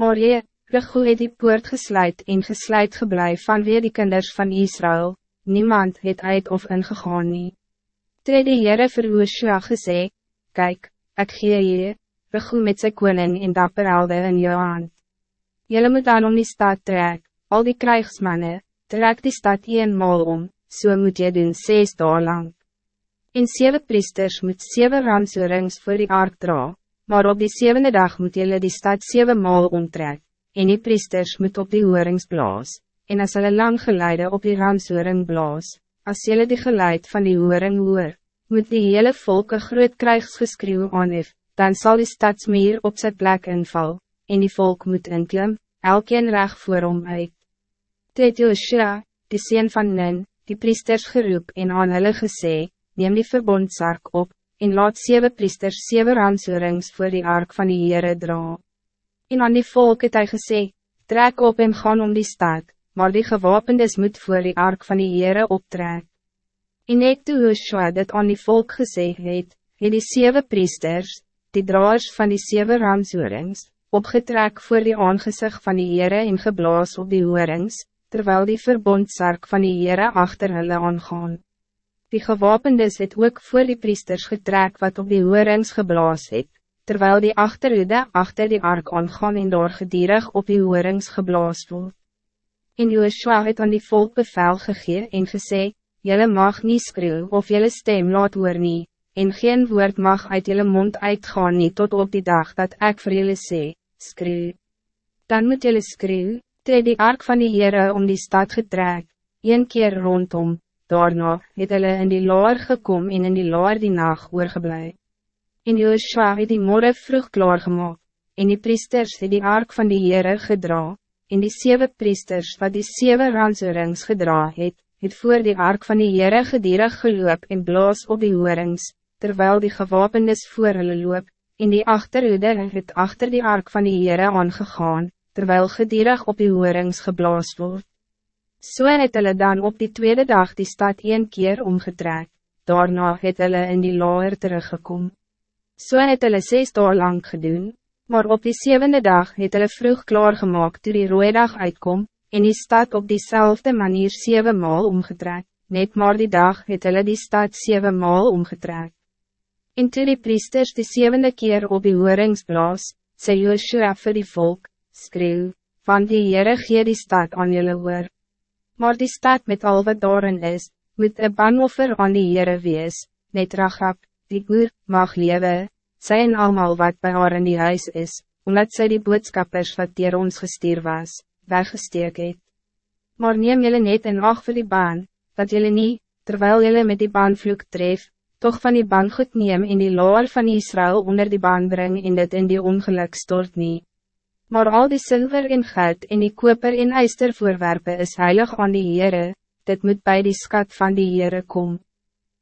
Maar je, Regoe het die poort gesluit en gesluit gebleven van weer die kinders van Israël, niemand het uit of ingegaan nie. Toe die Heere vir Oosja gesê, Kijk, ek gee je, Regoe met sy koning en dapperhelde in jou hand. Jylle moet dan om die stad trek, al die krijgsmannen, trek die stad eenmaal om, so moet je doen zes dagen lang. En zeven priesters moet zeven ramsoorings voor die ark dra, maar op die zevende dag moet jullie die stad zeven maal omtrek, en die priesters moet op die hoorings blaas, en as hulle lang geleide op die ramsooring blaas, as jullie die geluid van die horing hoor, moet die hele volk een groot krijgsgeskreeuw aanhef, dan zal die stadsmeer op zijn plek inval, en die volk moet inklim, elkeen reg voor hom uit. Toe het Joshua, die sien van Nin, die priesters geroep en aan hulle gesê, neem die verbondsark op, en laat zeven priesters zeven ramsoorings voor die ark van die Heere dra. En aan die volk het hy gesê, trek op en gaan om die stad, maar die gewapendes moet voor die ark van die Heere optrek. En net toe Joshua dit aan die volk gesê het, het die zeven priesters, die draers van die zeven ramsoorings, opgetrek voor die aangezicht van die Heere en geblaas op die hoorings, terwijl die verbondsark van die Heere achter hulle aangaan. Die gewapendes het ook voor die priesters getrek wat op die hoorings geblaas het, terwijl die achterhoede achter die ark aangaan en door gedierig op die hoorings geblaas word. En Joshua het aan die volk bevel gegee en gesê, Jelle mag niet skreeuw of jelle stem laat hoor nie, en geen woord mag uit jelle mond uitgaan nie tot op die dag dat ik voor jelle sê, skreeuw. Dan moet jelle skreeuw, toe die ark van die Heere om die stad getrek, een keer rondom, Daarna het hulle in die laar gekom en in die laar die nacht oorgeblij. En Joshua het die morgen vroeg klaargemaak, en die priesters het die ark van die Heere gedra, en die zeven priesters wat die zeven ranserings gedra het, het voor die ark van die Heere gedierig geloop en blaas op die hoorings, terwijl die gewapenis voor hulle loop, en die achterhoede het achter die ark van die Heere aangegaan, terwijl gedierig op die hoorings geblaas wordt. So het hulle dan op die tweede dag die stad een keer omgetrek, daarna het hulle in die laer teruggekom. So het hulle zes dagen lang gedoen, maar op die zevende dag het hulle vroeg klaargemaakt toe die rooie dag uitkom, en die stad op diezelfde manier zeven maal omgetrek, net maar die dag het hulle die stad zeven maal omgetrek. En toe die priesters die zevende keer op die hoorings blaas, sê Joshua vir die volk, skreeuw, van die Heere gee die stad aan julle hoor maar die stad met al wat daarin is, moet een banoffer aan die Heere wees, net Rachab, die goer, mag lewe, sy en almal wat bij haar in die huis is, omdat zij die boodskappers wat dier ons gestuur was, weggesteek het. Maar neem jullie net in acht vir die baan, dat jullie niet, terwijl jullie met die baan vloek tref, toch van die baan goed neem in die loor van Israël onder die baan breng en dit in die ongeluk stort niet maar al die zilver en geld en die koper en ijster voorwerpen is heilig aan die Heere, dit moet bij die schat van die Heere kom.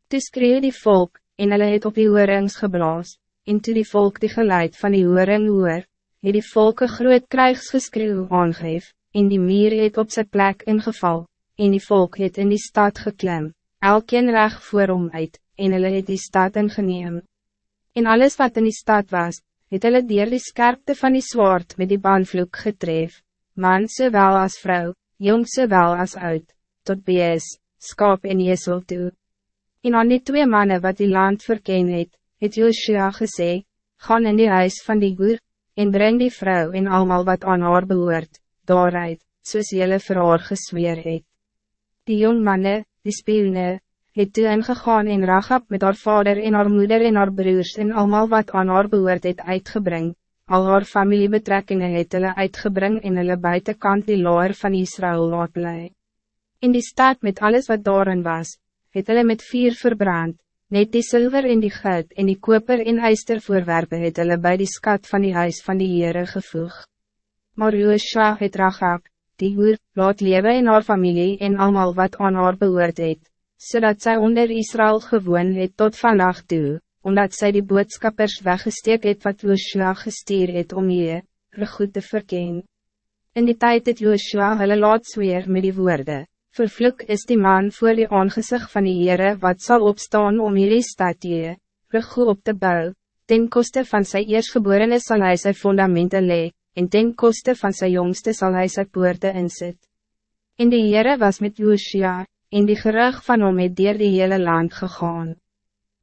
Toe skreeu die volk, en hulle het op die hoorings geblaas, en toe die volk die geluid van die hooring hoor, het die volk een groot krijgsgeskreeuw aangeef, en die mier het op zijn plek ingeval, en die volk het in die stad geklim, elkeen reg voor hom uit, en hulle het die stad ingeneem. En alles wat in die stad was, het hulle dier die skerpte van die zwaard met die baanvloek getref, man zowel als vrouw, jong zowel als oud, tot bees, skaap en jesel toe. En aan die twee mannen wat die land verken het, het Joshua gesê, gaan in die huis van die goer, en breng die vrouw en allemaal wat aan haar behoort, daaruit, soos jylle vir haar gesweer het. Die jong mannen, die speelne, het toe ingegaan en Rachab met haar vader en haar moeder en haar broers en allemaal wat aan haar behoort het uitgebring, al haar familiebetrekkingen het hulle uitgebring en hulle buitenkant die loer van Israël laat bly. In die stad met alles wat daarin was, het hulle met vier verbrand, net die zilver en die geld en die koper en ijster voorwerpen het hulle by die skat van die huis van die Heere gevoeg. Maar Joshua het Rachab, die hoer, laat lewe in haar familie en allemaal wat aan haar behoort het, zodat zij onder Israël gewoon het tot vandaag toe, omdat zij die boodschappers weggesteek het wat Joshua gestuur het om je, goed te verkennen. In die tijd het Joshua hulle laat zweer met die woorden, vervloek is die man voor die aangezicht van die Heere wat zal opstaan om jullie stad je, goed op te bouwen, ten koste van sy eerstgeborene sal hy sy fundamenten lee, en ten koste van zijn jongste zal hij zijn poorte inzet. En die Heere was met Josia, en die gerug van hom het dier die hele land gegaan.